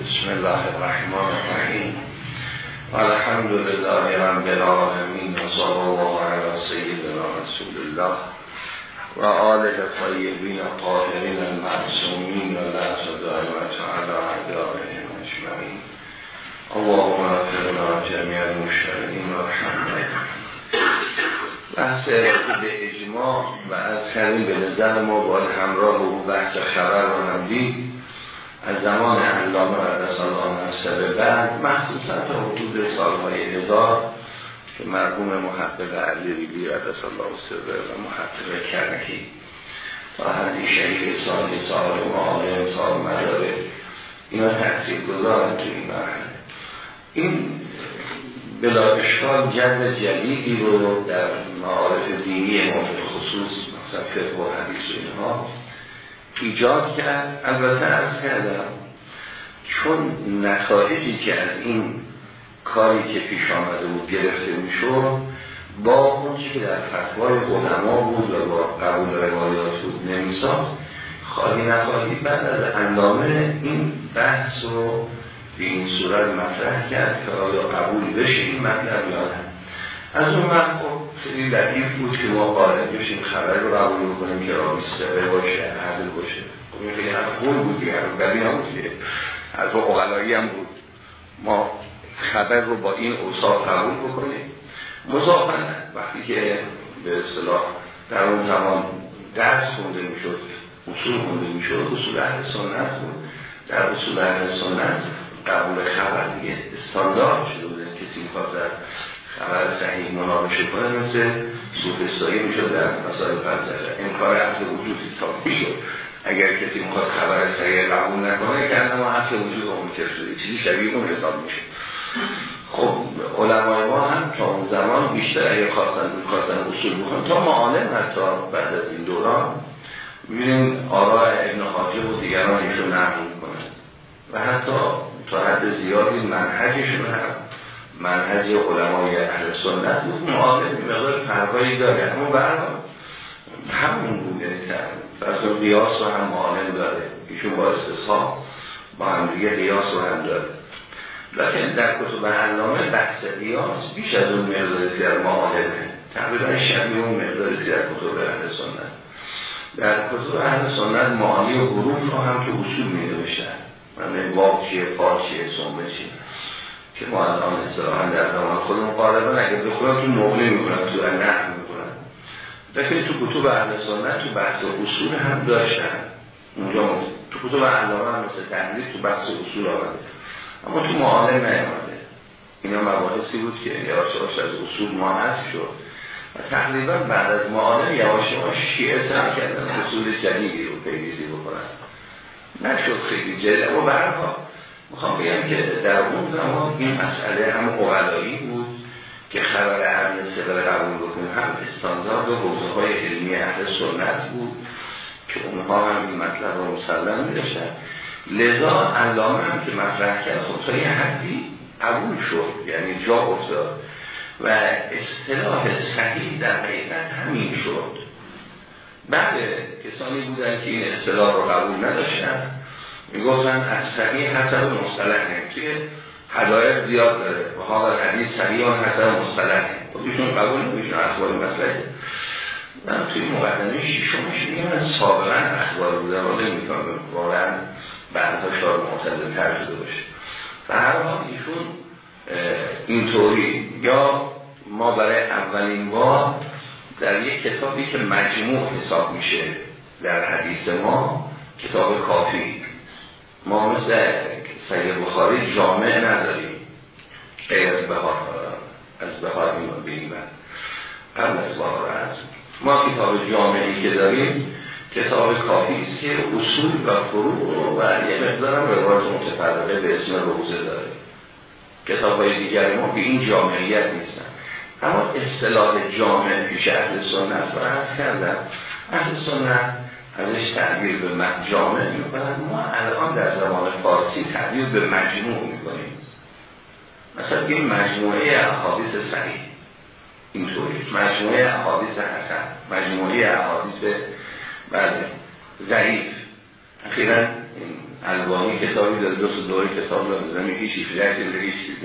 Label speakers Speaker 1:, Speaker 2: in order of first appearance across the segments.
Speaker 1: بسم الله الرحمن الرحیم. الحمد لله رب العالمین و صلی الله علی سیدنا رسول الله و آله طیبین طاهرین المعصومین و لعص دائمت علی اعدائهم اجمعین. اللهم اغفر لنا جميع المشترکین و رحمت بحث به اجماع و از کردیم به نظر ما باید همراه و بحث خبر رو هم از زمان علامه قدس الله نفسه بعد مخصوصا تا حدود سالهای هزار که مرحوم محقق علی ریلی قدس الله سره و محقق کرنکی تا حدی شریف سال و معالم سال مداره اینا تحصیل گذارن تو این مرحله. این بلا اشکال جد جدیدی رو در معارف دینی ما خصوص مثلا فقه و حدیث و اینها ایجاد کرد. البته از کردم چون نتایجی که از این کاری که پیش آمده بود گرفته می‌شد با اونچه که در فتوای علما بود و با قبول روایات بود نمیساد خواهی نخواهی بعد از اندامه این بحث رو به این صورت مطرح کرد که آیا قبول بشه این مطلب یادم از اون وقت خب خیلی لطیف بود که ما قادر بشیم خبر رو قبول کنیم که را بیستقه باشه عدل باشه. خب این خیلی هم خوب بود دیگه هم بدی نبود که از اقلایی هم بود. ما خبر رو با این اوصاف قبول بکنیم. مضافن وقتی که به اصطلاح در اون زمان درس خونده می‌شد اصول خونده می‌شد اصول اهل سنت بود. در اصول اهل سنت قبول خبر دیگه. استاندارد شده بوده. کسی می‌خواست در خبر صحیح مناقشه کنه مثل سوفستایی می‌شد در مسائل فلسفه. انکار اصل وجود حساب می‌شد. اگر کسی می‌خواد خبر صحیح قبول نکنه که ما اصل وجود منکر شده. چیزی شبیه اون حساب میشه خب علمای ما هم تا اون زمان بیشتر اگر خواستن خواستن اصول بکنن تا معالم حتی بعد از این دوران می‌بینیم آراء ابن حاجب و دیگران ایشون نقل می‌کنن. و حتی تا حد زیادی منهجشون هم منهج علمای اهل سنت بود معالم مقدار فرقایی داره. اما برها همون بود یعنی فرض قیاس رو هم معالم داره. ایشون با استصحاب با هم دیگه قیاس رو هم داره. لیکن در کتب علامه بحث قیاس بیش از اون مقداری در معالمه تقریبا شبیه اون مقداری در کتب اهل سنت. در کتب اهل سنت معالی و حروف رو هم که اصول می نوشتن من واق چیه فا چیه سنبه چیه؟ که ما الان اصطلاحا در زمان خودمون قالبا اگر بخونم تو نقلی می‌کنم تو نحو می‌کنم لیکن تو کتب اهل سنت تو بحث اصول هم داشتن. اونجا تو کتب علامه هم مثل تحلیل تو بحث اصول آمده. اما تو معالم نیامده. اینا مباحثی بود که یواش یواش از اصول ما هست شد. و تقریبا بعد از معالم یواش یواش شیعه سر کردن اصول جدیدی رو پیریزی بکنن. نشد خیلی جدید اما برها می‌خوام بگم که در اون زمان این مسئله هم اقلایی بود که خبر اهل سبر قبول بکنیم. هم استاندارد و حوزه های علمی اهل سنت بود که اونها هم این مطلب رو مسلم میداشتن لذا علامه هم که مطرح کرد خب تا یه حدی قبول شد یعنی جا افتاد. و اصطلاح صحیح در حقیقت همین شد. بله کسانی بودن که این اصطلاح رو قبول نداشتن. می‌گفتن از صحیح حسن مصطلح توی حدایق زیاد داره. و حالا حدیث صحیح و حسن مصطلح خب ایشون قبول نمیشون اخبار مسئله من توی مقدمه شیشمش میگم سابقا اخبار بودن رو نمی‌تونم واقعا بعدها شاید معتدل تر شده باشه. و هر حال ایشون اینطوری. یا ما برای اولین بار در یک کتابی که مجموع حساب میشه در حدیث ما کتاب کافی. ما مثل سید بخاری جامع نداریم. غیر از بهار از بهار بیم قبل از بهار هست ما کتاب جامعی که داریم کتاب کافی است که اصول و فروع و یه مقدار هم روایت متفرقه به اسم روزه داره. کتاب های دیگر ما به این جامعیت نیستن. اما اصطلاح جامع پیش اهل سنت و هست کردم. اهل سنت ازش تعبیر به جامع می‌کنن. ما الان در زمان فارسی تعبیر به مجموع می‌کنیم. مثلا این مجموعه احادیث صحیح. اینطوری. مجموعه احادیث حسن. مجموعه احادیث بله ضعیف. اخیرا البانی کتابی داره دو تا دوره کتاب داره. یکی شیفلت دیگه یکی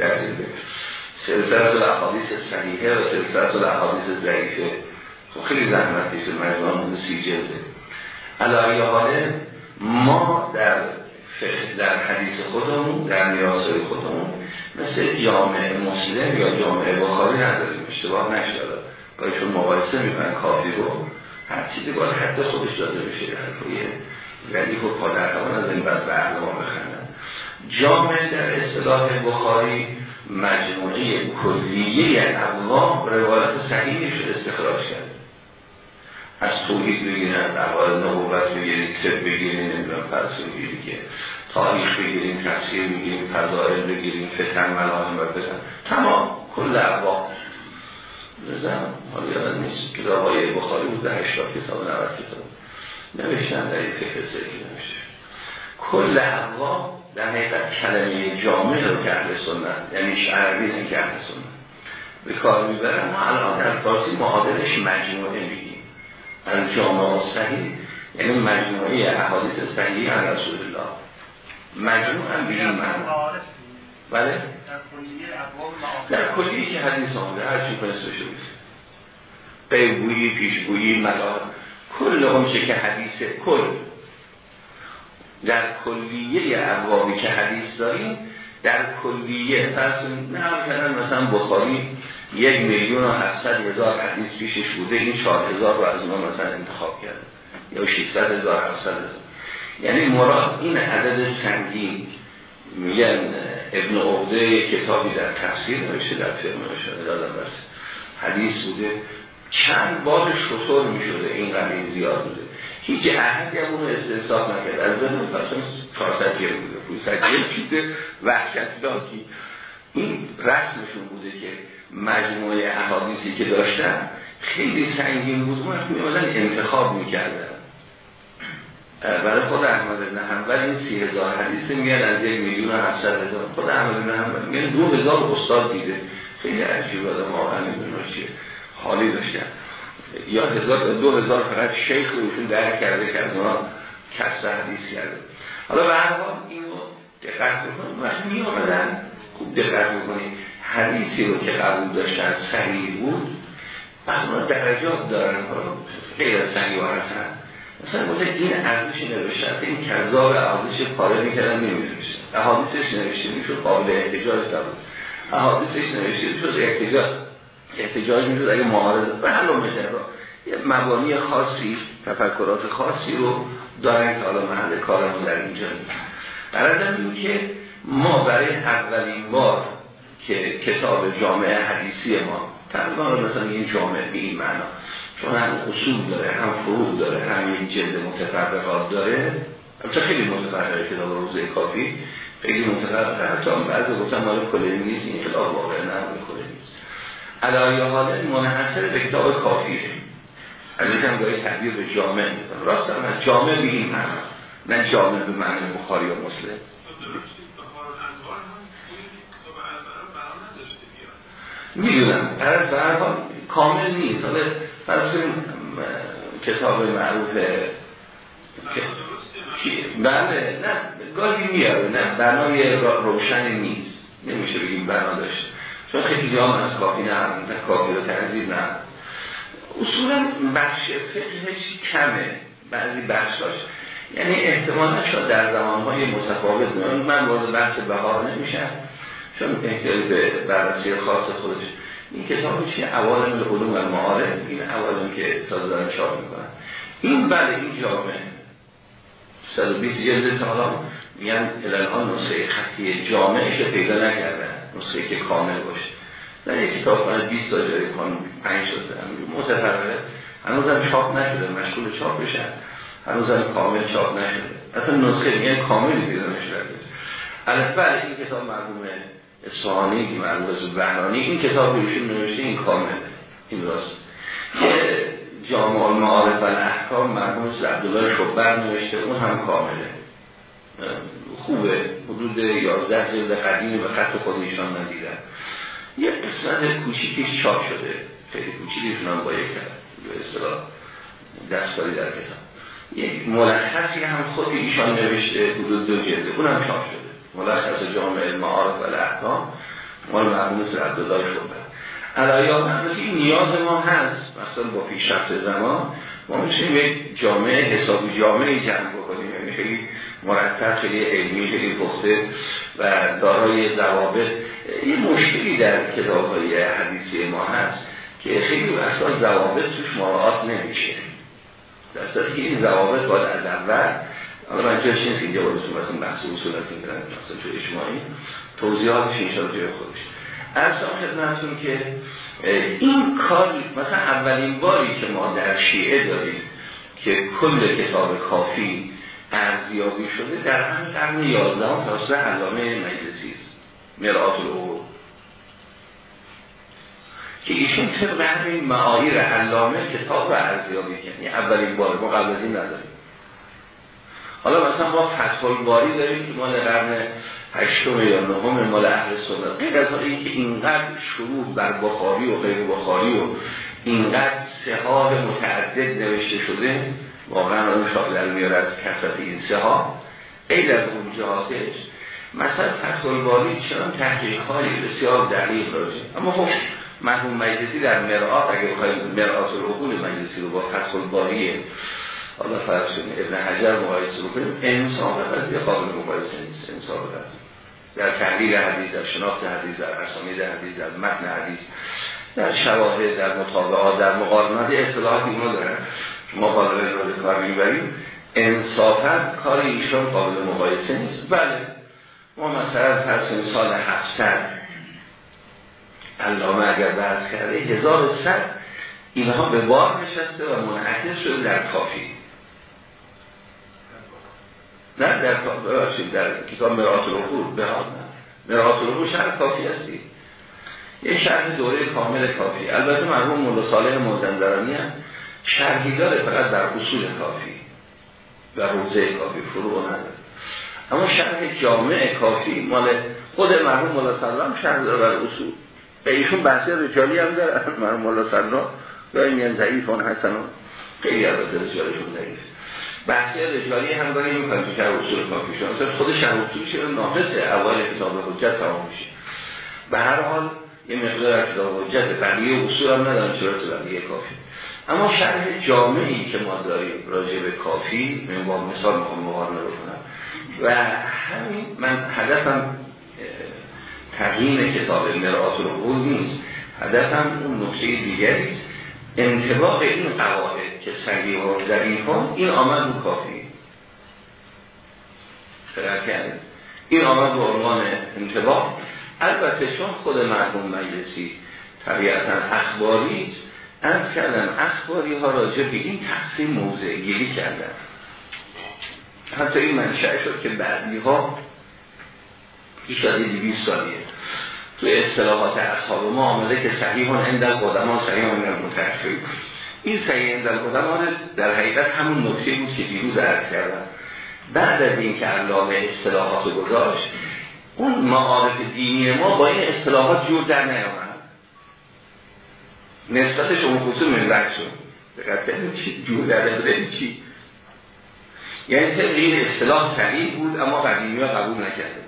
Speaker 1: در سلسله الاحادیث صحیحه و سلسله الاحادیث ضعیفه. خب خیلی زحمتی که مجموعه مونده سی جلده. علایه حاله ما در در حدیث خودمون در میراسای خودمون مثل جامعه مسلم یا جامعه بخاری نداریم اشتباه نشده. باید چون مقایسه می‌کنن کافی رو هر چیزی باید حد خودش داده بشه حرفای ولی خب پادر از این بعد به ما بخندن جامعه در اصطلاح بخاری مجموعه کلیه اقوام روایت صحیحش استخراج کرد. از توحید بگیرن اول نبوت بگیریم طب بگیریم نمی‌دونم بگیریم که تاریخ بگیریم تفسیر بگیریم فضائل بگیریم فتن ملاهم و بزن تمام کل اقوام بزن حالا یاد نیست. کتاب های بخاری بود در هشتاد کتاب نوت کتاب. نوشتن در این فکر سیدی نوشته کل اقوام در حقیقت کلمه جامع رو که اهل سنت یعنی عربی هم که اهل سنت. به کار می‌برن ما الان در فارسی معادلش مجموعه میگیم. از جامعه صحیح یعنی مجموعه احادیث صحیح هم رسول الله. مجموع هم بگیم من بله؟ در کلیه که حدیث آمده هر چی پس بشه قیبویی پیشگویی ملال. کل اون که حدیث کل. در کلیه ابوابی که حدیث داریم در کلیه پس نه کردن مثلا بخاری یک میلیون و هفتصد هزار حدیث پیشش بوده این چهار هزار رو از اون مثلا انتخاب کرده یا 600 هزار هفتصد هزار. یعنی مراد این عدد سنگین. میگن ابن عقده کتابی در تفسیر نوشته در نوشته دادم حدیث بوده. چند بار شطور می شده این قلیل زیاد بوده. هیچ احدی هم اونو استحصاب نکرد. از ذهن پسان 400 جلد بوده 500 جلد چیز وحشت داکی این رسمشون بوده که مجموعه احادیثی که داشتن خیلی سنگین بود. اون می انتخاب می‌کردن. برای خود احمد بن حنبل این سی هزار حدیث میگن از یک میلیون و هفتصد هزار. خود احمد بن حنبل میگن دو هزار استاد دیده. خیلی عجیب آدم واقعا نمی‌دونه چیه. حالی داشتن. یا هزار دو هزار فقط شیخ رو ایشون درک کرده که از اونا کسر حدیث کرده. حالا به هر حال اینو دقت بکنید. وقتی می آمدن خوب دقت بکنید. حدیثی رو که قبول داشتن صحیح بود. بعد اونا درجات دارن. غیر صحیح و حسن مثلا بوده این ارزش نوشته این کذاب ارزش پاره می‌کردن نمیدونشت احادیثش نوشته می‌شد قابل احتجاج بود احادیثش نوشته می‌شد احتجاج. احتجاج می‌شد اگه معارضه به حل و یه مبانی خاصی تفکرات خاصی رو دارن که حالا محل کارمون در اینجا نیست. برادر این که ما برای اولین بار که کتاب جامعه حدیثی ما تقریبا مثلا این جامعه به این معنا چون هم اصول داره هم فروع داره هم یک جلد متفرقات داره البته خیلی متفرقه کتاب روزه کافی خیلی متفرقه. حتی بعضی گفتن مال کلی نیست این کتاب واقعا نه کلی نیست علایه حاله منحصر به کتاب کافیه از این هم تبدیل به جامع می‌کنه راست هم از جامع بگیم هم نه جامع به معنی بخاری و مسلم. می‌دونم. در حال کامل نیست. حالا فرض کتاب معروف بله نه گاهی میاره نه بنای روشن نیست. نمیشه بگیم بنا داشته. چون خیلی جام از کافی نه کافی رو تنظیر نه. اصولا بخش فقهش کمه؟ بعضی بخشاش. یعنی احتمالا شاید در زمانهای متفاوت من مورد بحث بهار نمیشم. چون احتیاج به بررسی خاص خودش. این کتاب چیه؟ اوالم علوم و معارف این اوالم که تازه دارن چاپ می‌کنن. این بله این جامعه. 120 جلد تا میگن الان نسخه خطی جامعه که پیدا نکردن نسخه که کامل باشه. در یک کتاب کنه 20 تا جلد کن 5 شده متفرقه هنوزم چاپ نشده مشغول چاپ بشن هنوزم کامل چاپ نشده. اصلا نسخه میگن کاملی پیدا نشده. البته این کتاب مرحومه اصفهانی که معروف بهرانی این کتاب ایشون نوشته این کامل. این راست. جامع المعارف و الاحکام مرحوم عبدالله شبر نوشته اون هم کامله. خوبه. حدود 11 جلد قدیم و خط خود ایشان ندیدن. یه قسمت کوچیکش چاپ شده. خیلی کوچیکشون هم باید کرد به اصطلاح دستکاری در کتاب یک ملخصی هم خود ایشان نوشته حدود دو جلده اونم چاپ شده. ملخص جامع المعارف و الاحکام. مال مرموم سر عبدالله شده علایات هم این نیاز ما هست. مثلا با پیشرفت زمان ما میشیم یک جامعه حسابی جامعه جمع بکنیم. یعنی خیلی مرتب خیلی علمی خیلی پخته و دارای ضوابط. یه مشکلی در کتاب های حدیثی ما هست که خیلی اصلا ضوابط توش مراعات نمیشه. در که این ضوابط باید از اول حالا من جاش نیست که اینجا بارستون مثلا بحث اصول از این برن مثلا تو اجماعی توضیحاتش اینشا توی خودش. ارسان خدمتون که این کار مثلا اولین باری که ما در شیعه داریم که کل کتاب کافی ارزیابی شده در همین قرن 11 توسط علامه مجلسی است. مرآت العقول که ایشون طبق همین معایر علامه کتاب رو ارزیابی کرد. یعنی اولین بار ما قبل از این نداریم. حالا مثلا ما فتح الباری داریم که مال قرن هشتم یا نهم مال اهل سنت. غیر از اینکه اینقدر شروع بر بخاری و غیر بخاری و اینقدر سهاه متعدد نوشته شده واقعا اون شاق در میارد کسات این سهاه غیر از اون جهاتش مثلا فتح چنان تحقیق خالی بسیار دقیق راجه اما خب مرحوم مجلسی در مرآت اگه بخوایم مرآت العقول مجلسی رو با فتح حالا کنیم ابن حجر مقایسه بکنیم انصاف قضیه قابل مقایسه نیست. انصاف قضیه. در تحلیل حدیث در شناخت حدیث در اسانید حدیث در متن حدیث در شواهد در مطابقات در مقارنات اصطلاحاتی اونو دارن. ما بالا رو کار می‌بریم. انصافا کار ایشان قابل مقایسه نیست. بله. ما مثلا فرض سال 700 علامه اگر بحث کرده هزار صد. اینها به بار نشسته و منعکس شده در کافی. نه در ببخشید در کتاب مرات العقول. به مرات العقول شهر کافی هستی. یه شرح دوره کامل کافی. البته مرحوم مولا صالح مزندرانی هم شرحی داره فقط در اصول کافی و روزه کافی فرو نداره اما شرح جامع کافی مال خود مرحوم مولا سلام شرح داره بر اصول. به ایشون بحثی رجالی هم داره. مرحوم مولا سلام گاهی میان ضعیف اون هستن خیلی البته رجالشون ضعیف. بحثی رجالی هم داره این کنیم که اصول کافی شد مثلا خود شرح اصولش ناقصه اول کتاب حجت تمام میشه. به هر حال یه مقدار از کتاب حجت بقیه اصول هم ندارن چرا بقیه کافی؟ اما شرح جامعی که ما داریم راجع به کافی من با مثال می‌خوام مقارنه بکنم. و همین من هدفم تقییم کتاب مرآت العقول نیست. هدفم اون نکته دیگری است. انتباق این قواعد که صحیح و ضعیف این آمد رو کافی. این آمد به عنوان انتباق. البته چون خود مرحوم مجلسی طبیعتا اخباری است از کردن اخباری ها راجع به این تقسیم موضع گیری کردن. حتی این منشأ شد که بعدی ها شاید 200 سالیه تو اصطلاحات اصحاب ما آمده که صحیح اندل قدما صحیح اندل متأخر این صحیح اندل قدما در حقیقت همون نکته بود که دیروز عرض کردم. بعد از این که علامه اصطلاحات گذاشت اون معارف دینی ما با این اصطلاحات جور در نیامد. نسبتش اون خصوص منبت شد. دقیقا چی جور در چی؟ یعنی این اصطلاح صحیح بود اما قدیمی ها قبول نکرده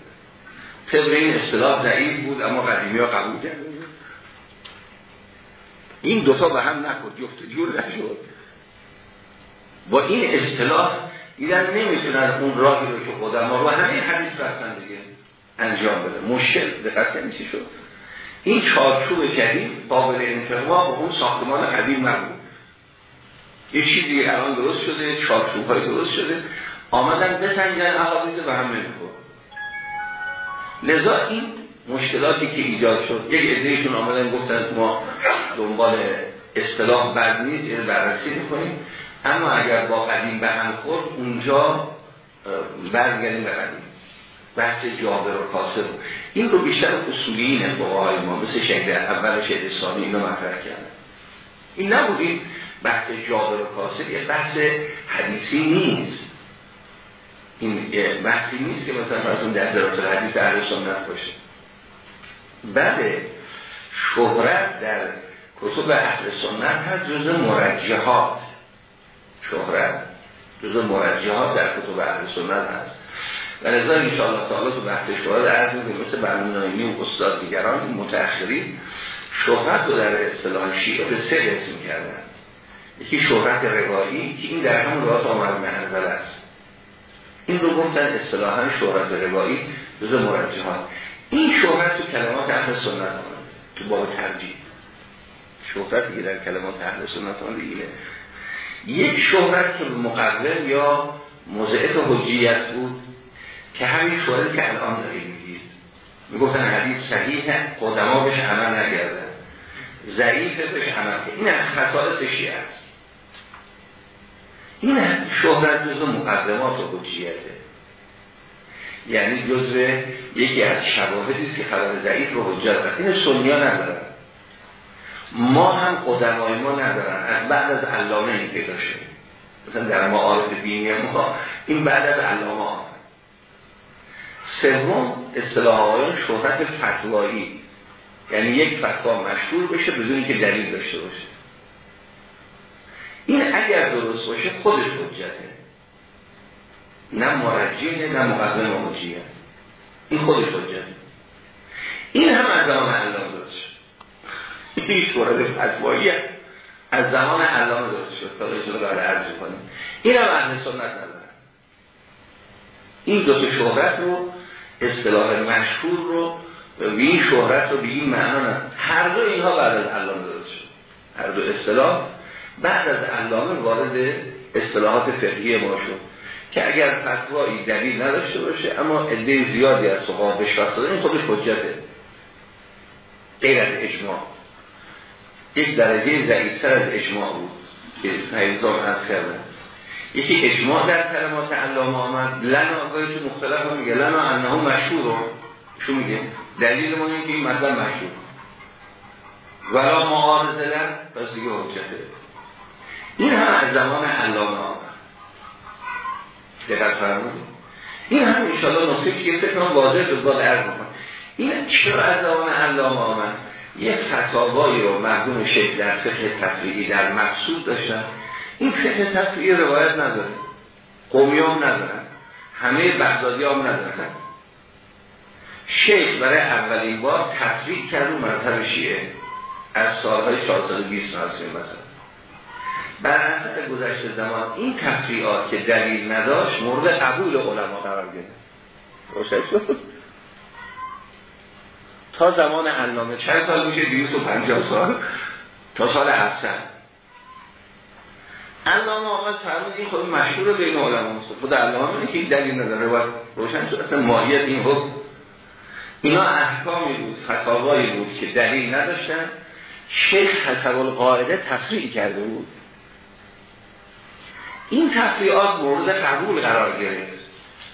Speaker 1: طبق این اصطلاح ضعیف بود اما قدیمی ها قبول کرده این دوتا به هم نخورد جفت جور نشد. با این اصطلاح دیدن نمی‌تونن اون راهی رو که خودم ما رو همین حدیث رفتن دیگه انجام بده. مشکل دقت نمیشه شد؟ این چارچوب جدید قابل انتقام با اون ساختمان قدیم نبود. یه چیزی الان درست شده چارچوب های درست شده. آمدن بسنجن احادیث به هم نمیخور لذا این مشکلاتی که ایجاد شد یک ادهیشون آمدن گفتن ما دنبال اصطلاح بد نیست این بررسی می‌کنیم. اما اگر با قدیم به هم خورد اونجا برگردیم به قدیم. بحث جابر و کاسب. این رو بیشتر اصولی با فقهای ما مثل شکل اول شهد ثانی اینو مطرح کردن. این نبود این بحث جابر و کاسب یه بحث حدیثی نیست. این بحثی نیست که مثلا فراتون در درات حدیث اهل سنت باشه. بله شهرت در کتب اهل سنت هست جز مرجحات شهرت جزء مرجحات در کتب اهل سنت هست. و نظر انشاءالله تعالی تو بحث شهرت عرض می‌کنیم. مثل برمونایمی و استاد دیگران این متأخرین شهرت رو در اصطلاح شیعه به سه قسم کردن. یکی شهرت روایی که این در همون راه آمد منزل است. این رو گفتن اصطلاحا شهرت روایی جزء مرجحات این شهرت تو کلمات اهل سنت آمده تو باب ترجیح. شهرت که در کلمات اهل سنت آمده اینه. یک شهرت که مقرر یا مضعف حجیت بود که همین شهرت که الان داریم میگید. می‌گفتن حدیث صحیح قدما بهش عمل نگردن ضعیفه بهش عمل این از خصائص شیعه است. این شهرت جزو مقدمات و حجیته یعنی جزو یکی از شواهدی که خبر ضعیف رو حجت است این سنیا ندارن. ما هم قدمای ما ندارن. از بعد از علامه این پیدا شده مثلا در معارف دینی ما این بعد از علامه ها. سوم اصطلاح آقایان شهرت فتوایی. یعنی یک فتوا مشهور بشه بدون که دلیل داشته باشه. این اگر درست باشه خودش حجته. نه مرجیه نه مقدم حجیه این خودش حجته. این هم از زمان علامه درست شد. این شهرت فتوایی از زمان علامه درست شد. تا الله عرض کنیم. این هم اهل سنت ندارن. این دو شهرت رو اصطلاح مشهور رو و این شهرت رو به این معنا نه. هر دو اینها بعد از علامه شد. هر دو اصطلاح بعد از علامه وارد اصطلاحات فقهی ما شد. که اگر فتوایی دلیل نداشته باشه اما عده زیادی از صحابه بشفت دادن این خودش حجته. غیر از اجماع. یک درجه ضعیفتر از اجماع بود که پیزام از کردن. یکی اجماع در کلمات علامه آمد. لنا آگاهی تو مختلف هم میگه. لنا انه مشهور. رو شو میگه؟ دلیل ما این که این مطلب مشهور. ولا معارضه لن پس دیگه حجته این هم از زمان علامه آمد. دقت فرمودید؟ این هم انشاءالله نقطه که فکر کنم واضح به باد عرض این چرا از زمان علامه آمد؟ یک فتاوایی رو مردم شکل در فقه تفریعی در مقصود داشتن. این فقه تفریعی روایت نداره. قومی هم ندارن همه بغدادی هم ندارن شیخ برای اولین بار تفریع کرد و مذهب شیعه. از سالهای 420 ناسیم مثلا. بر اثر گذشت زمان این تفریعات که دلیل نداشت مورد قبول علما قرار گرفت. تا زمان علامه چند سال میشه؟ 250 سال. تا سال 700 علامه آقا فرمود این خود مشهور بین علما خود علامه اینه که دلیل نداره و روشن شد. اصلا ماهیت این حکم. اینا احکامی بود فتاوایی بود که دلیل نداشتن. شیخ حسب القاعده تفریع کرده بود. این تفریعات مورد قبول قرار گرفت.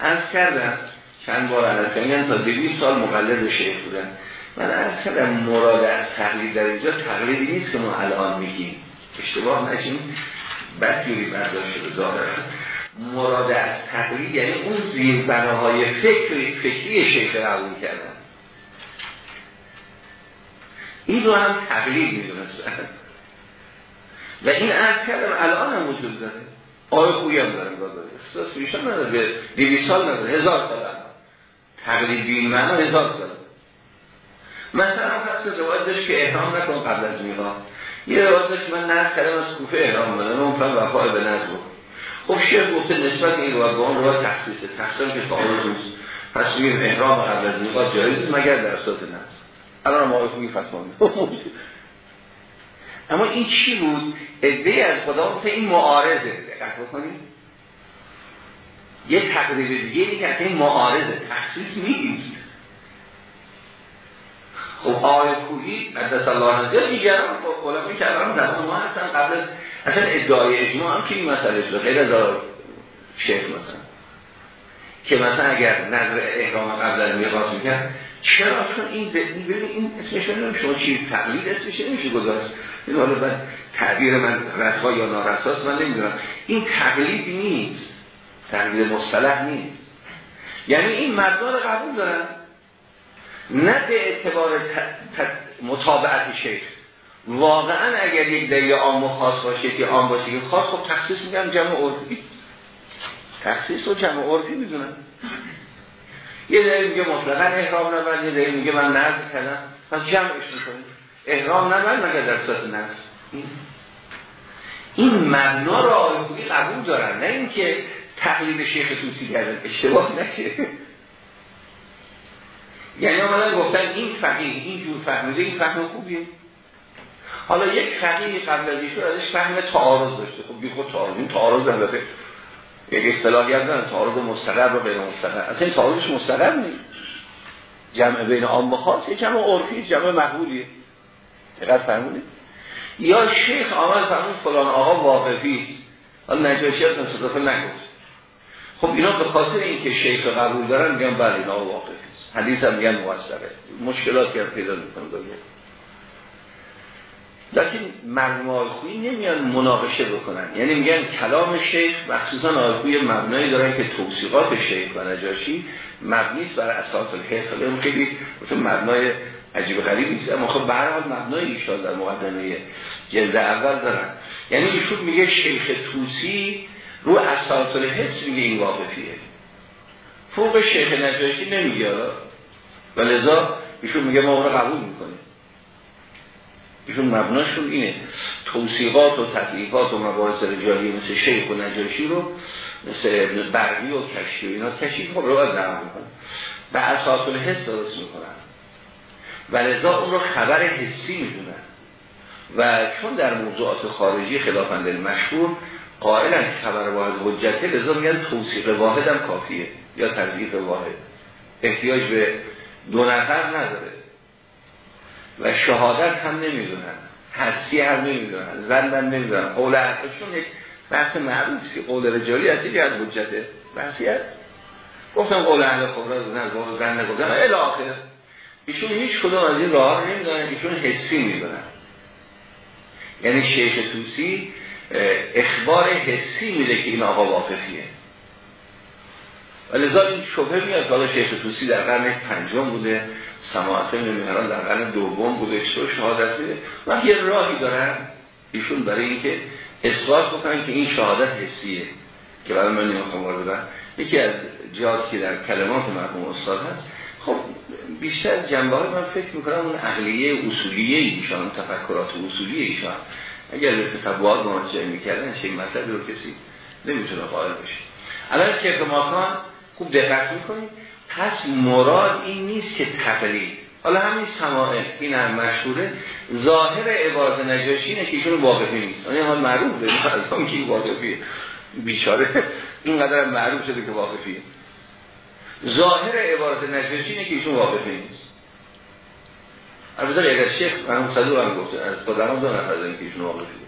Speaker 1: از کردم چند بار علت تا دویست سال مقلد شیخ بودن. من از کردم مراد از تقلید در اینجا تقلیدی نیست که ما الان میگیم. اشتباه نشیم بدجوری برداشت شده ظاهرا. مراد از تقلید یعنی اون زیربناهای فکری فکری شیخ قبول کردن. این رو هم تقلید می‌دونستن. و این از کردم الان هم وجود داره. آقای خویی هم داره داره اختصاص بیشتر نداره به دیوی سال نداره هزار سال هم. تقلید بین معنا هزار سال. مثلا فرض روایت داشت که احرام نکن قبل از میقات یه روایت داشت من نزد کردم از کوفه احرام بدم اون فهم وفای به بود. خب شیخ گفته نسبت این روایت با اون روایت تخصیصه تخصیص که تعارض روز پس میگیم احرام قبل از میقات جایز مگر در اساس نزد الان ما خوبی فتوا اما این چی بود؟ ادعای از خدا این معارضه. دقت بکنید یه تقریب دیگه که این معارضه. تخصیص نیست. خب آقای کوهی قدس الله نظر دیگران با علمای کلام زمان ما هستن. قبل از اصلا ادعای اجماع هم که این مسئله شده. خیلی از شیخ مثلا. که مثلا اگر نظر احرام قبل از میقات می‌کرد چرا چون این ببین این اسمش نمیشه شما چی؟ تقلید اسمش نمیشه گذاشت. این حالا بعد تعبیر من رسوا یا نارساست من نمی‌دونم. این تقلید نیست. تقلید مصطلح نیست. یعنی این مردان قبول دارن. نه به اعتبار مطابعت شیخ. واقعا اگر یک دلیل عام و خاص باشه که عام باشه که خاص خب تخصیص میگم جمع عرفی. تخصیص رو جمع عرفی می‌دونن یه دلیل میگه مطلقا احرام نبند یه دلیل میگه من نرد کردم. پس جمعش می‌کنیم. احرام نبند مگر در صورت نرد این مبنا رو آقای قبول دارن. نه اینکه تقلید شیخ توسی کردن اشتباه نشه. یعنی آمدن گفتن این فقیه این جور فهمیده این فهم خوبیه. حالا یک فقیه قبل از ایشون ازش فهم تعارض داشته. خب بی خود تعارض این تعارض البته یک اصطلاحی هم دارن تعارض مستقر و غیر مستقر. اصلا تعارضش مستقر نیست. جمع بین عام خاص یه جمع عرفی جمع محبولیه. دقت فرمودید؟ یا شیخ آمد فرمود فلان آقا واقفی. حالا نجاشی از تصادف نگفت. خب اینا به خاطر اینکه شیخ قبول دارن میگن بله اینا واقفی. حدیث هم میگن موثقه. مشکلاتی هم پیدا می‌کنه دنیا. لیکن خویی نمیان مناقشه بکنن. یعنی میگن کلام شیخ مخصوصا آقای مبنایی دارن که توصیقات شیخ و نجاشی مبنیست برای اساس الحفظ خیلی خیلی مثل مبنای عجیب غریب نیست. اما خب به هر مبنای ایشان در مقدمه جلد اول دارن. یعنی ایشون میگه شیخ توسی رو اساس الحفظ میگه این واقفیه. فوق شیخ نجاشی نمیگه و لذا ایشون میگه ما اون قبول می‌کنیم. ایشون مبناشون اینه. توصیقات و تطریقات و مباحث رجالی مثل شیخ و نجاشی رو مثل ابن برقی و کشی و اینا کشی خب رو باید نرم می‌کنن. به اساس حس درست می‌کنن. و لذا اون رو خبر حسی می‌دونن. و چون در موضوعات خارجی خلافند مشهور قائلا خبر واحد حجته لذا میگن توصیق واحد هم کافیه یا تضییق واحد. احتیاج به دو نفر نداره. و شهادت هم نمی‌دونن. حسی هم نمی‌دونن. زندن نمی‌دونن. قول احسشون یک بحث معروفی قول رجالی هستی که از حجته. بحثی هست گفتم قول اهل خبره زن زن نگفتن الی ایشون هیچ کدوم از این راه نمی‌دونن. ایشون حسی می‌دونن. یعنی شیخ توسی اخبار حسی میده که این آقا واقفیه. و این شبه میاد حالا شیخ توسی در قرن پنجم بوده سماعت نمیهران در قرن دوم بوده چطور شهادت میده و یه راهی دارن ایشون برای اینکه اثبات بکنن که این شهادت حسیه که برای من نمی‌خوام وارد یکی از جهات که در کلمات مرحوم استاد هست. خب بیشتر جنبه های من فکر می‌کنم اون عقلیه اصولیه ایشان تفکرات اصولی ایشان. اگر به تصبوات مراجعه می‌کردن چه مطلبی رو کسی نمی‌تونه قائل بشه. الان که ماکان خوب دقت می‌کنید. پس مراد این نیست که تقلید. حالا همین سماعه این هم مشهوره. ظاهر عبارت نجاشی اینه که ایشون واقفی نیست. این حال معروف به از هم که واقفیه بیچاره. اینقدر معروف شده که واقفیه ظاهر عبارت نجاشی اینه که ایشون واقفی نیست. البته اگر شیخ من صدور هم گفته از خودم دو نفر که ایشون واقفی.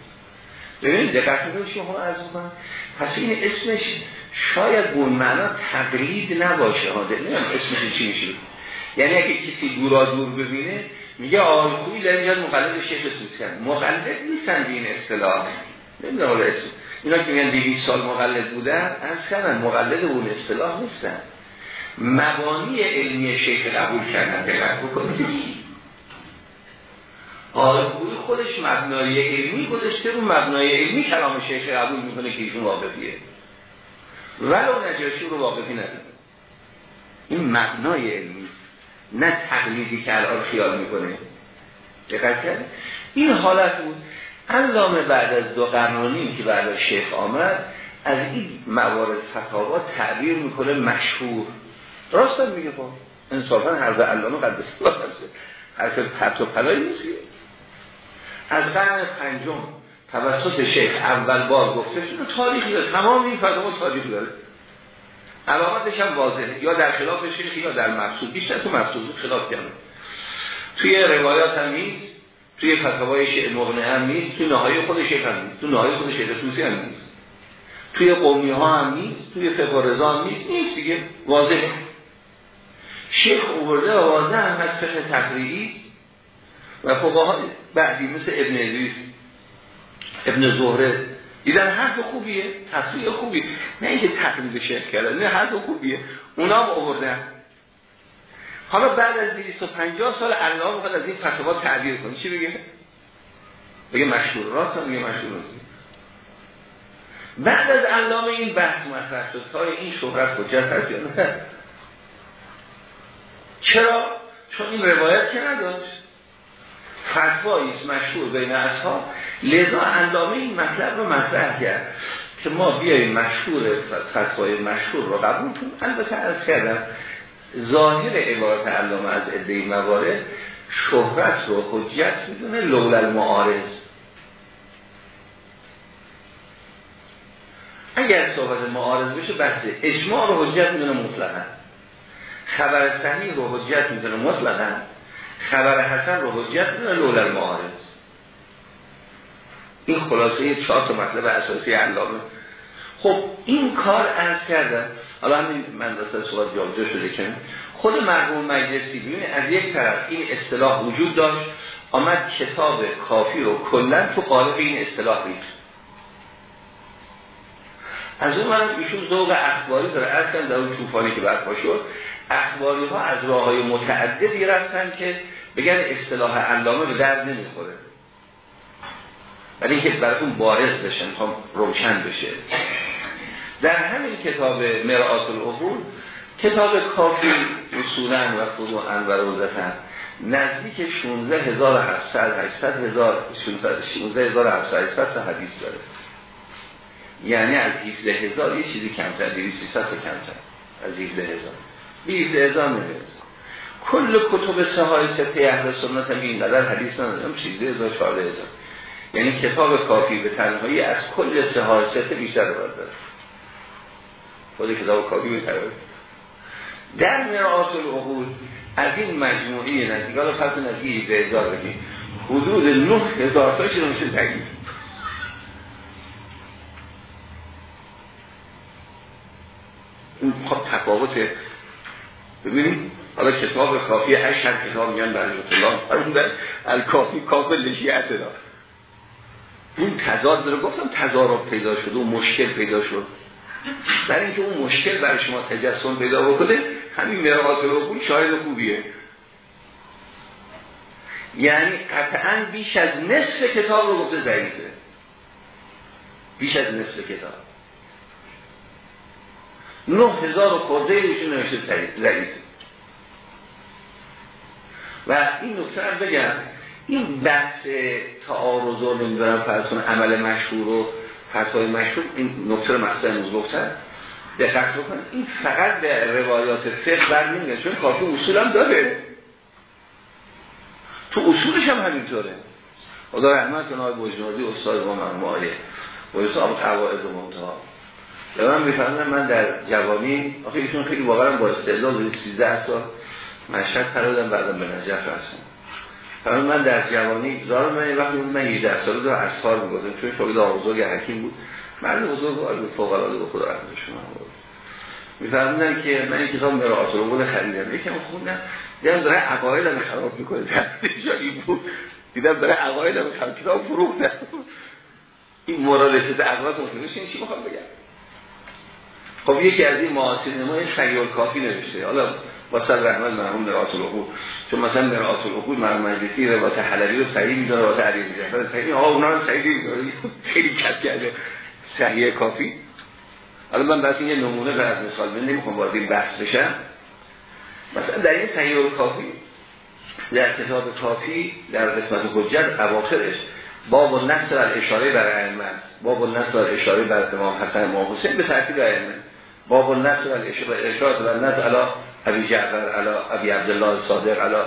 Speaker 1: ببینید دقت می‌کنید شما عرض کنم پس این اسمش شاید به معنا تقلید نباشه ها نمیم اسمش چی میشه. یعنی اگه کسی دورا دور ببینه میگه آقای خویی در اینجا مقلد شیخ توسی مقلد نیستن این اصطلاح. نمی‌دونم حالا اسم. اینا که میگن 200 سال مقلد بودن اصلا مقلد اون اصطلاح نیستن. مبانی علمی شیخ قبول کردن بکنید. آقای خودش مبنای علمی گذاشته رو مبنای علمی کلام شیخ قبول می‌کنه که ایشون واقفیه ولو نجاشی رو واقفی نداره. این مبنای علمی نه تقلیدی که الان خیال می‌کنه. دقت کرد این حالت بود. علامه بعد از دو قرنانی که بعد از شیخ آمد از این موارد فتاوا تعبیر می‌کنه مشهور. راست میگه با انصافا حرف علامه قدس الله حرف پرت و پلایی نیست. از قرن پنجم توسط شیخ اول بار گفته شده تاریخی داره. تمام این فتاوا تاریخ داره. علامتش هم واضحه. یا در خلاف شیخ یا در مقصود بیشتر تو مقصود خلاف کرده. توی روایات هم نیست. توی فتاوای شیخ مغنه هم نیست. توی نهایی خود شیخ هم نیست. توی نهایی خود شیخ توسی هم نیست. توی قومی ها هم نیست. توی فقه هم نیست. نیست دیگه. واضحه. شیخ اوورده واضح هم از فقه تقریعی. و فقهای بعدی مثل ابن ادریس ابن زهره. دیدن حرف خوبیه تصویر خوبی. نه اینکه تقلید شیخ کردن نه حرف خوبیه. اونا هم آوردن. حالا بعد از 250 سال الله می‌خواد از این فتوا تعبیر کنه. چی بگه؟ بگه مشهور. راست هم میگه مشهور. راست بعد از علامه این بحث مطرح شد. تا این شهرت حجت هست یا نه؟ چرا؟ چون این روایت که نداشت. فتواییست مشهور بین اصحاب لذا علامه این مطلب رو مطرح کرد که ما بیاییم مشهور فتوای مشهور رو قبول کنیم. البته از کردم ظاهر عبارت علامه از عده موارد شهرت رو حجت می‌دونه لول المعارض. اگر صحبت معارض بشه بحث اجماع رو حجت می‌دونه مطلقا. خبر صحیح رو حجت می‌دونه مطلقا. خبر حسن رو حجت می‌دونه لول المعارض. این خلاصه چهار تا مطلب اساسی علامه. خب این کار از کردم. حالا همین من راست صحبت جابجا شده که خود مرحوم مجلسی ببینید از یک طرف این اصطلاح وجود داشت آمد کتاب کافی رو کلا تو قالب این اصطلاح ریخت از اون من ایشون ذوق اخباری داره. اصلا در اون توفانی که برپا شد اخباری ها از راه های متعددی رفتن که بگن اصطلاح علامه به درد نمی‌خوره. ولی اینکه براتون بارز بشن تا روشن بشه. در همین کتاب مرآت العقول کتاب کافی اصولا و فضوحا و روزتن نزدیک 16700 8000 16700 حدیث داره. یعنی از 17 هزار یه چیزی کمتر 200 کمتر از 17 17 هزار نمی‌رسه کل کتب سهای سته اهل سنت هم این قدر حدیث ندارم 13 هزار 14 هزار یعنی کتاب کافی به تنهایی از کل سهای سته بیشتر رو داره. خود کتاب کافی به تنهایی. در مرآت العقول از این مجموعی نزدیک حالا پس نزدیک 17 هزار بگیم حدود 9 هزار تا رو میشه تگید این خب تفاوت ببینید حالا کتاب کافی اشهر کتاب میان در الله اون در الکافی کافی لشیعت دار این تضاد داره گفتم تضارب پیدا شد و مشکل پیدا شد. در اینکه اون مشکل برای شما تجسم پیدا بکنه همین مرات رو بود شاهد خوبیه. یعنی قطعا بیش از نصف کتاب رو گفته بیش از نصف کتاب. نه هزار و خورده ایشون نوشته ضعیف و این نکته رو بگم این بحث تعارض و نمی‌دونم فرسون عمل مشهور و فتوای مشهور این نکته رو مقصد امروز گفتن دقت بکنید این فقط به روایات فقه بر نمیگه چون کافی اصول هم داره. تو اصولش هم همینطوره. خدا رحمت کنه آقای بجنادی استاد با مرموم آیه و حساب قواعد و منتها من می‌فهمم من در جوانی آخه ایشون خیلی واقعا با استعداد 13 سال مشهد قرار بعدم به نجف رفتم فرمان من در جوانی زار من وقتی بود من 18 ساله دو اسفار می‌گفتم چون شاگرد بزرگ حکیم بود. مرد بزرگ بود فوق العاده به خدا رحمت شما بود. میفهمیدن که من این کتاب مرآت بود خریدم. یکم خوندم. دیدم داره عقایدم خراب می‌کنه. جایی بود. دیدم داره عقایدم خراب کتاب فروختم. این مورد عقایدم متوجه چی می‌خوام بگم؟ خب یکی از این معاصرین ما این کافی نوشته. حالا با سر رحمت مرحوم مرآت العقول چون مثلا مرآت العقول مرحوم مجلسی روایت حلبی رو صحیح میداره روایت علی صحیح آقا اونا رو صحیح میداره خیلی کس کرده. صحیح کافی. حالا من بس یه نمونه به از مثال من نمی‌خوام وارد این بحث بشم. مثلا در این صحیح کافی در کتاب کافی در قسمت حجت اواخرش باب و نصر اشاره بر ائمه باب و نصر اشاره بر امام حسن امام حسین به ترتیب ائمه. باب النصر و اشاره و النصر علا ابی جعفر علا ابی عبدالله صادق علا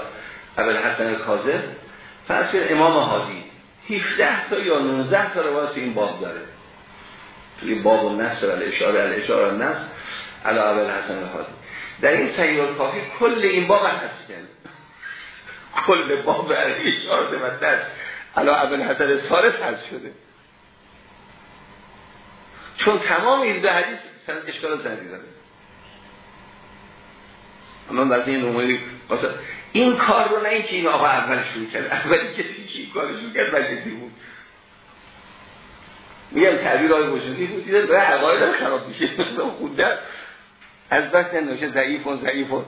Speaker 1: ابی الحسن کاظم فرض امام حادی 17 تا یا 19 تا روایت این باب داره. توی باب النصر و اشاره الاشاره النصر علا ابی الحسن حادی در این سیار کافی کل این باب هست کل باب اشاره و دست علا ابی الحسن سارس هست شده. چون تمام این حدیث سند اشکال زنی داره اما برای این نمونه این کار رو نه اینکه این آقا اول شروع کرد اولی کسی که این کار شروع کرد مجلسی بود. میگم تعبیر آقای وجودی بود دیده داره حقایق خراب میشه خونده. از بس نوشه ضعیف و ضعیف و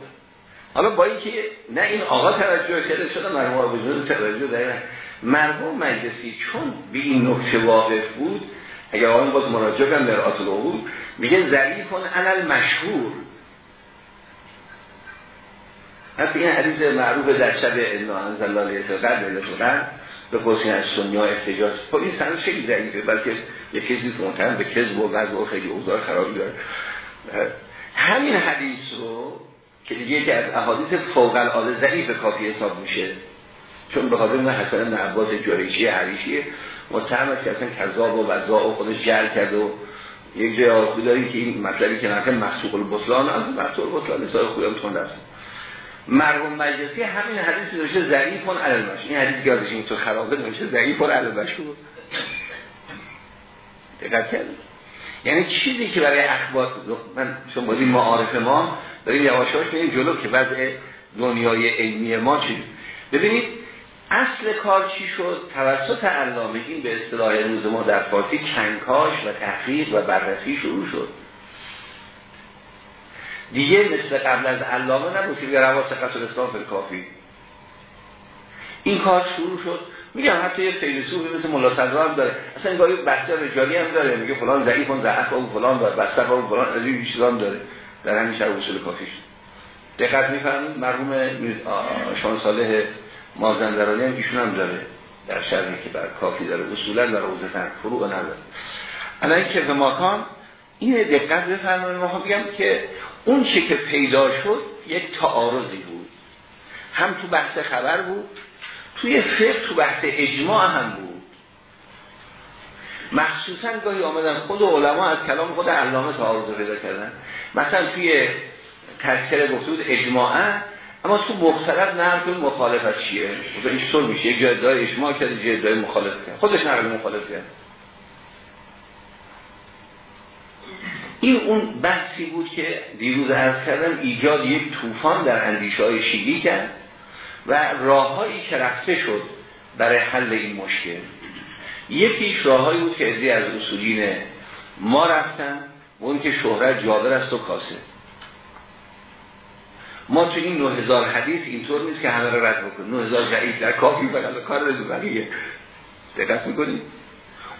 Speaker 1: حالا با اینکه نه این آقا توجه کرده شده مرحوم آقای وجودی توجه داره؟ مرحوم مجلسی چون به این نکته واقف بود اگر آن باز مراجعه کنم مرآت العقول میگه ضعیفون علل مشهور حتی این حدیث معروف در شب انا انزل الله علیه و به قصی از سنی ها احتجاج. خب این سند خیلی ضعیفه بلکه یه کسی منتهم به کذب و وضع و خیلی اوضاع خرابی داره. همین حدیث رو که دیگه که از احادیث فوق العاده ضعیف کافی حساب میشه چون به خاطر حسن بن عباس جریشی متهم است که اصلا کذاب و وضاع و خودش جل کرده و یک جای آخو داریم که این مطلبی که نکنه مخصوق البسلان از مخصوق البسلان نسای خوبی هم تون مرحوم مجلسی همین حدیث داشته ضعیف اون علمش. این حدیث که ازش این تو خرابه داشته ضعیف اون علمش. بود دقت کرد یعنی چیزی که برای اخبار من چون بازی معارف ما داریم یواشاش میریم جلو که وضع دنیای علمی ما چی ببینید اصل کار چی شد؟ توسط علامه این به اصطلاح روز ما در فارسی کنکاش و تحقیق و بررسی شروع شد. دیگه مثل قبل از علامه نبود که رواس قصر اسلام کافی این کار شروع شد. میگم حتی یه فیلسوفی مثل ملا صدرا هم داره. اصلا این گاهی بحث رجالی هم داره. میگه فلان ضعیف اون ضعف اون فلان داره بسته اون فلان از این چیزام داره. در همین شرح اصول کافیش دقت میفرمایید؟ مرحوم شان صالح مازندرانی هم ایشون هم داره در شرحی که بر کافی داره. اصولا در روزه تن فروع نداره. الان که به ماکان این دقت بفرمایید. ما میگم که اون چه که پیدا شد یک تعارضی بود. هم تو بحث خبر بود توی فقه تو بحث اجماع هم بود. مخصوصا گاهی آمدن خود علما از کلام خود علامه تعارض پیدا کردن. مثلا توی تذکره گفته بود اجماعا اما تو مختلف نه تو مخالف از چیه این میشه یک جای اجماع کرد یک مخالف کرد. خودش نه مخالف کرد. این اون بحثی بود که دیروز عرض کردم ایجاد یک طوفان در اندیشه های شیعی کرد و راههایی که رفته شد برای حل این مشکل. یکیش راههایی بود که از اصولین ما رفتن و اون که شهرت جابر است و کاسه ما تو این 9000 حدیث اینطور نیست که همه رو رد بکنیم. 9000 ضعیف در کافی بقیه کار رد بقیه. دقت می‌کنیم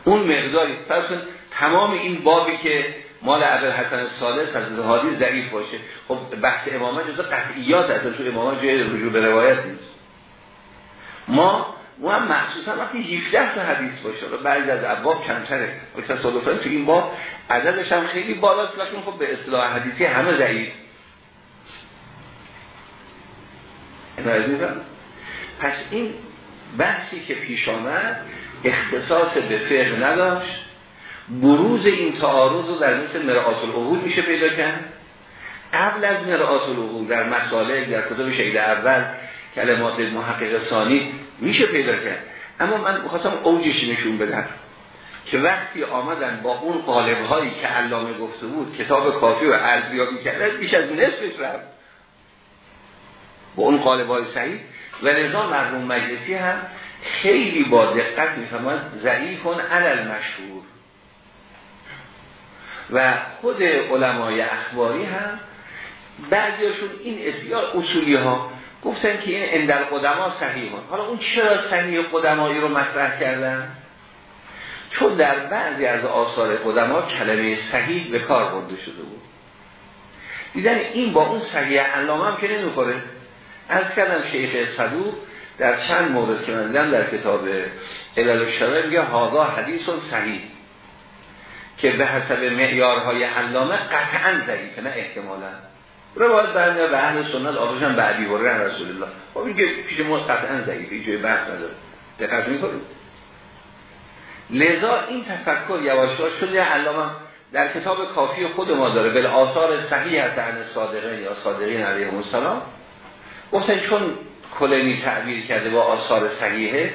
Speaker 1: اون مقداری. پس تمام این بابی که مال عبد حسن سالس از حادی ضعیف باشه خب بحث امامه جزا قطعیات هست تو امامه جای رجوع به روایت نیست. ما ما هم مخصوصا وقتی 17 تا حدیث باشه و بعضی از ابواب کمتره. و تصادفا تو این باب عددش هم خیلی بالاست لکن خب به اصطلاح حدیثی همه ضعیف. پس این بحثی که پیش آمد اختصاص به فقه نداشت. بروز این تعارض رو در مثل مرآت العقول میشه پیدا کرد. قبل از مرآت العقول در مسائل در کتب شهید اول کلمات محقق ثانی میشه پیدا کرد. اما من می‌خواستم اوجش نشون بدم که وقتی آمدن با اون قالب هایی که علامه گفته بود کتاب کافی و ارزیابی کردن بیش از نصفش رفت. با اون قالب های صحیح و نظام مرحوم مجلسی هم خیلی با دقت می‌فهمد ضعیفون علل مشهور و خود علمای اخباری هم بعضیاشون این اصیار اصولی ها گفتن که این اندر قدما صحیح هست. حالا اون چرا صحیح قدمایی رو مطرح کردن؟ چون در بعضی از آثار قدما کلمه صحیح به کار برده شده بود. دیدن این با اون صحیح علامه هم که نمی‌خوره. از کردم شیخ صدوق در چند مورد که من در کتاب علل الشرع میگه هادا حدیث صحیح که به حسب معیارهای علامه قطعا ضعیفه نه احتمالا. روایت برمیاد به اهل سنت آخرشان بعدی برن رسول الله. خب که پیش ما قطعا ضعیفه جای بحث نداره. دقت می‌کنید؟ لذا این تفکر یواشواش شده علامه در کتاب کافی خود ما داره بل آثار صحیح از صادقین یا صادقین علیه السلام. گفتن چون کلینی تعبیر کرده با آثار صحیحه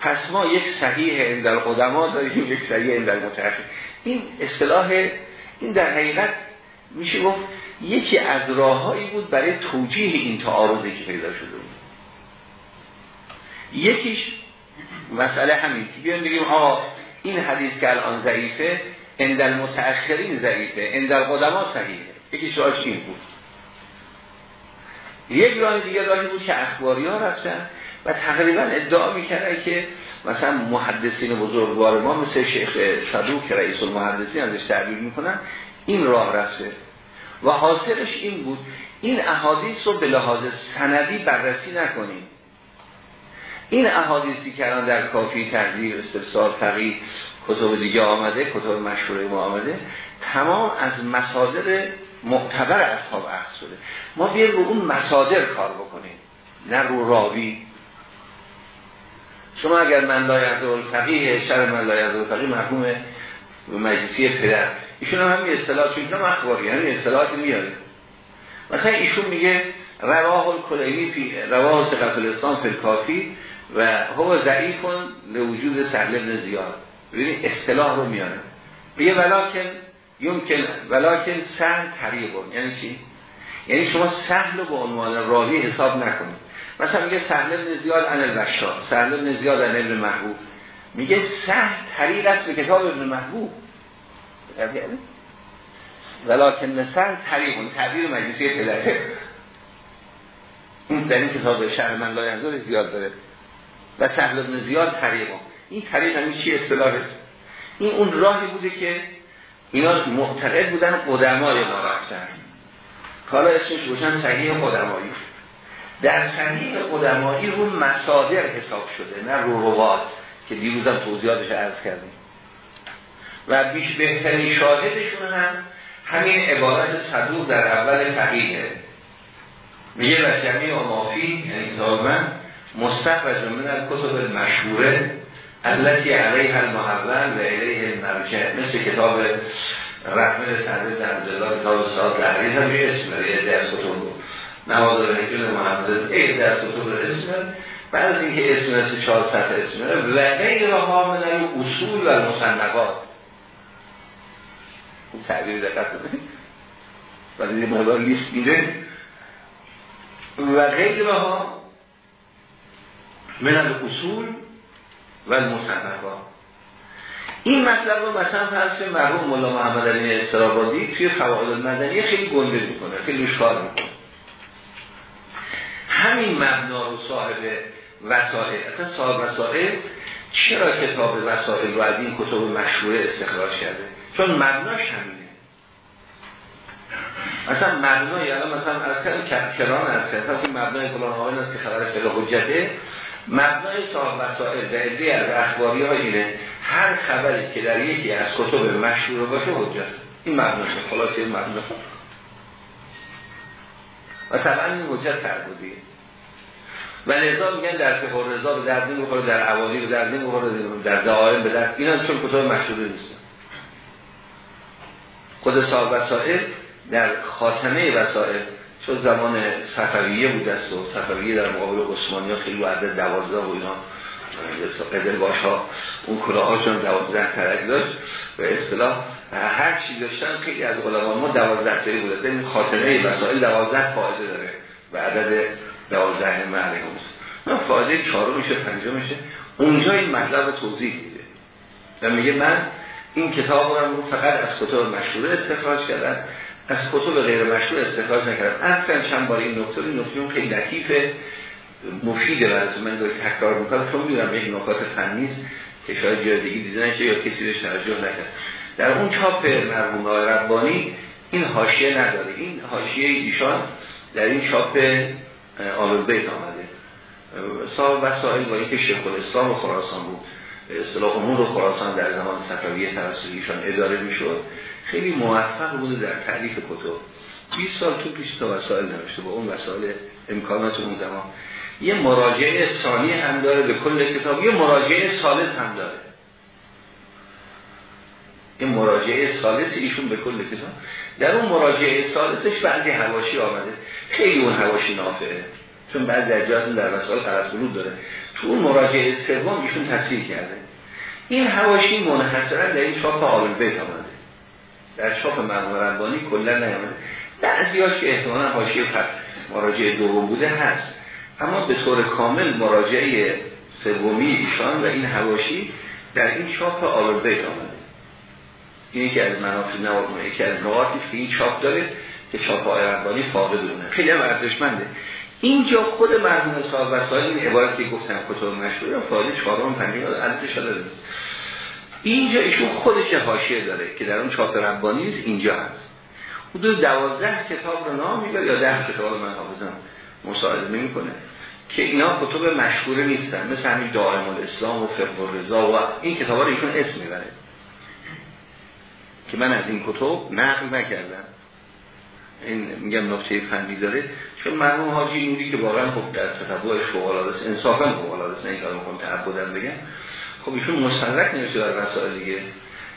Speaker 1: پس ما یک صحیح در قدما داریم یک صحیح در متأخر این اصطلاح این در حقیقت میشه گفت یکی از راههایی بود برای توجیه این تعارضی که پیدا شده بود. یکیش مسئله همین که بیان بگیم آقا این حدیث که الان ضعیفه اندل متأخرین ضعیفه اندل قدما صحیحه. یکیش راهش این بود. یک راه دیگه راهی بود که اخباری ها رفتن و تقریبا ادعا می‌کردن که مثلا محدثین بزرگوار ما مثل شیخ صدوق رئیس المحدثین ازش تعبیر می‌کنن این راه رفته. و حاصلش این بود این احادیث رو به لحاظ سندی بررسی نکنیم. این احادیثی که الان در کافی تحضیر استفسار فقیه کتب دیگه آمده کتب مشهوره ما آمده تمام از مصادر معتبر اصحاب عهد شده. ما بیایم رو اون مصادر کار بکنیم نه رو راوی. شما اگر من لایحه الفقیه شر من لایحه الفقیه مرحوم مجلسی پدر. ایشون هم همین اصطلاح چون هم اخباری همین اصطلاحات میاره. مثلا ایشون میگه رواه الکلینی فی رواه سقف الاسلام فی کافی و هو ضعیف لوجود سهل ابن زیاد. ببینید اصطلاح رو میاره. میگه ولکن یمکن ولکن سهل طریقون یعنی چی؟ یعنی شما سهل رو به عنوان راوی حساب نکنید. مثلا میگه سهل ابن زیاد عن سهل ابن زیاد ابن محبوب. میگه سهل طریق است به کتاب ابن محبوب. ولکن سهل طریقون تعبیر مجلسی پدره. این در این کتاب شهر من لایحضور زیاد داره. و سهل ابن زیاد طریقون این طریق همین چی اصطلاحه؟ این اون راهی بوده که اینا معتقد بودن قدمای ما رفتن. کالا اسمش روشن صحیح قدمایی در صحیح قدمایی رو مصادر حساب شده نه رو روات که دیروزم توضیحاتش عرض کردیم. و بیش بهترین شاهدشون هم همین عبارت صدوق در اول فقیه. میگه و جمعی و مافی یعنی من مستخرج من کتب مشهوره التي علیه المحول و علیه المرجع. مثل کتاب رحمت سنده در عبدالله کتاب سال تحریر هم یه اسم یه درس کتب. نواز رجل محمد ای درس کتب اسم بعد اینکه اسم مثل چهار سطح اسم و غیر ها من اصول و مصنفات این تعبیر دقت کنید ولی یه مقدار لیست میده. و غیر ها من اصول و مصنفا این مطلب رو مثلا فرض مرحوم مولا محمد علی استرابادی توی فواید المدنی خیلی گنده می‌کنه خیلی کار می‌کنه. همین مبنا رو صاحب وسائل اصلا صاحب وسائل چرا کتاب وسائل رو از این کتب مشهوره استخراج کرده؟ چون مبناش همینه. مثلا مبنای الان مثلا از کران از کران مبنای فلان آقای است که سر حجته. مبنای صاحب وسائل و از اخباری ها اینه هر خبری که در یکی از کتب مشهور باشه حجت. این مبناشه خلاص این مبنا و طبعا این حجت تربودیه و لذا میگن در فقه رضا به درد نمی‌خوره در عوالی به درد نمی‌خوره در دعایم به درد. اینا چون کتب مشهور نیستن. خود صاحب وسائل در خاتمه وسائل چون زمان صفویه بود است و صفویه در مقابل عثمانی ها خیلی عدد دوازده و اینا قدر باش ها اون کلاه هاشون دوازده ترک داشت و اصطلاح هر چی داشتن خیلی از علمان ما دوازده تری بود این خاتمه وسائل دوازده فایده داره و عدد دوازده معلی هست. من فایده چهارم میشه پنجم میشه اونجا این مطلب توضیح میده و میگه من این کتاب رو فقط از کتاب مشهور استخراج کردم. از کتب غیر مشروع استخراج نکردم. اصلا چند بار این نکته این نکته خیلی لطیف مفیده برای من داری تکرار می‌کنم. چون می‌دونم یک نکات فنی که شاید جای دیگه دیده نشه یا کسی بهش توجه نکرد. در اون چاپ مرحوم آقای ربانی این حاشیه نداره. این حاشیه ایشان در این چاپ آل بیت آمده. صاحب وسائل با اینکه شیخ الاسلام و خراسان بود. اصطلاح امور و خراسان در زمان صفویه توسط ایشان اداره می‌شد. خیلی موفق بوده در تعریف کتب. 20 سال تو پیش تا وسائل نوشته با اون وسائل امکانات اون زمان. یه مراجعه ثانی هم داره به کل کتاب. یه مراجعه ثالث هم داره. این مراجعه ثالث ایشون به کل کتاب. در اون مراجعه ثالثش بعضی هواشی آمده. خیلی اون هواشی نافعه. چون بعضی در در وسائل قرص داره. تو اون مراجعه سوم ایشون تصدیق کرده. این هواشی منحصرا در این چاپ آل بیت آمده. در چاپ مرحوم ربانی کلا نیامده. بعضیاش که احتمالاً حاشیه مراجعه دوم بوده هست. اما به طور کامل مراجعه سومی ایشان و این هواشی در این چاپ آل بیت آمده. این یکی از منافع نوارمه یکی از نواتی که این چاپ داره که چاپ آل ربانی فاقد دونه خیلی هم ارزشمنده. اینجا خود مرحوم صاحب وسائل این عبارتی که گفتم کتب مشهور فایده چهارم پنجم عددش نیست اینجا ایشون خودش حاشیه داره که در اون چاپ ربانی نیست اینجا هست. حدود دوازده کتاب رو نام می‌بره یا ده کتاب من حافظم مساعده نمی‌کنه که اینا کتب مشهور نیستن مثل همین دائم الاسلام و فقه رضا و این کتاب رو ایشون اسم می‌بره. که من از این کتب نقل نکردم. این میگم نقطه فنی داره. چون مرحوم حاجی نوری که واقعا خب در تطبعش فوق العاده انصافا فوق العاده است نه اینکه بگم. خب ایشون مستدرک نمیشه در وسائل دیگه.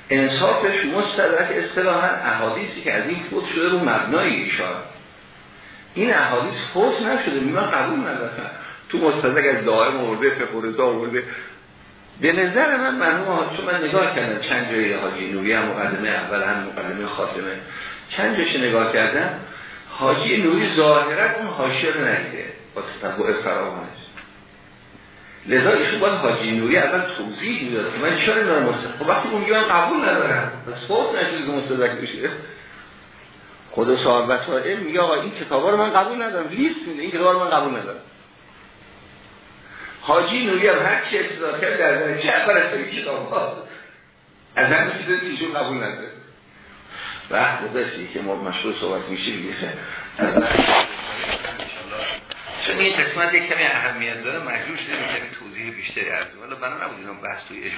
Speaker 1: انصافش مستدرک اصطلاحا احادیثی که از این فوت شده رو مبنای ایشان. این احادیث فوت نشده من قبول ندارم. تو مستدرک از دائم آورده فقه رضا آورده. به نظر من مرحوم چون من نگاه کردم چند جایی حاجی نوری هم مقدمه اول هم مقدمه خاتمه. چند جاش نگاه کردم حاجی نوری ظاهرا اون حاشیه رو ندیده با تطبع فراوانش لذا ایشون باید حاجی نوری اول توضیح می‌داد. که من چرا اینا مستدرک خب وقتی اون من قبول ندارم. پس فوت نشده که مستدرک بشه. خود صاحب وسائل میگه آقا این کتابا رو من قبول ندارم. لیست میده. این کتابا رو من قبول ندارم. حاجی نوری هم هر چی اصدار کرد در در چه اول از کتاب ها از همین چیز ایشون قبول نداره. وقت گذاشتی که ما مشغول صحبت میشه دیگه چون این قسمت یک کمی اهمیت داره مجبور شده کمی توضیح بیشتری از ولی بنا نبود بحث توی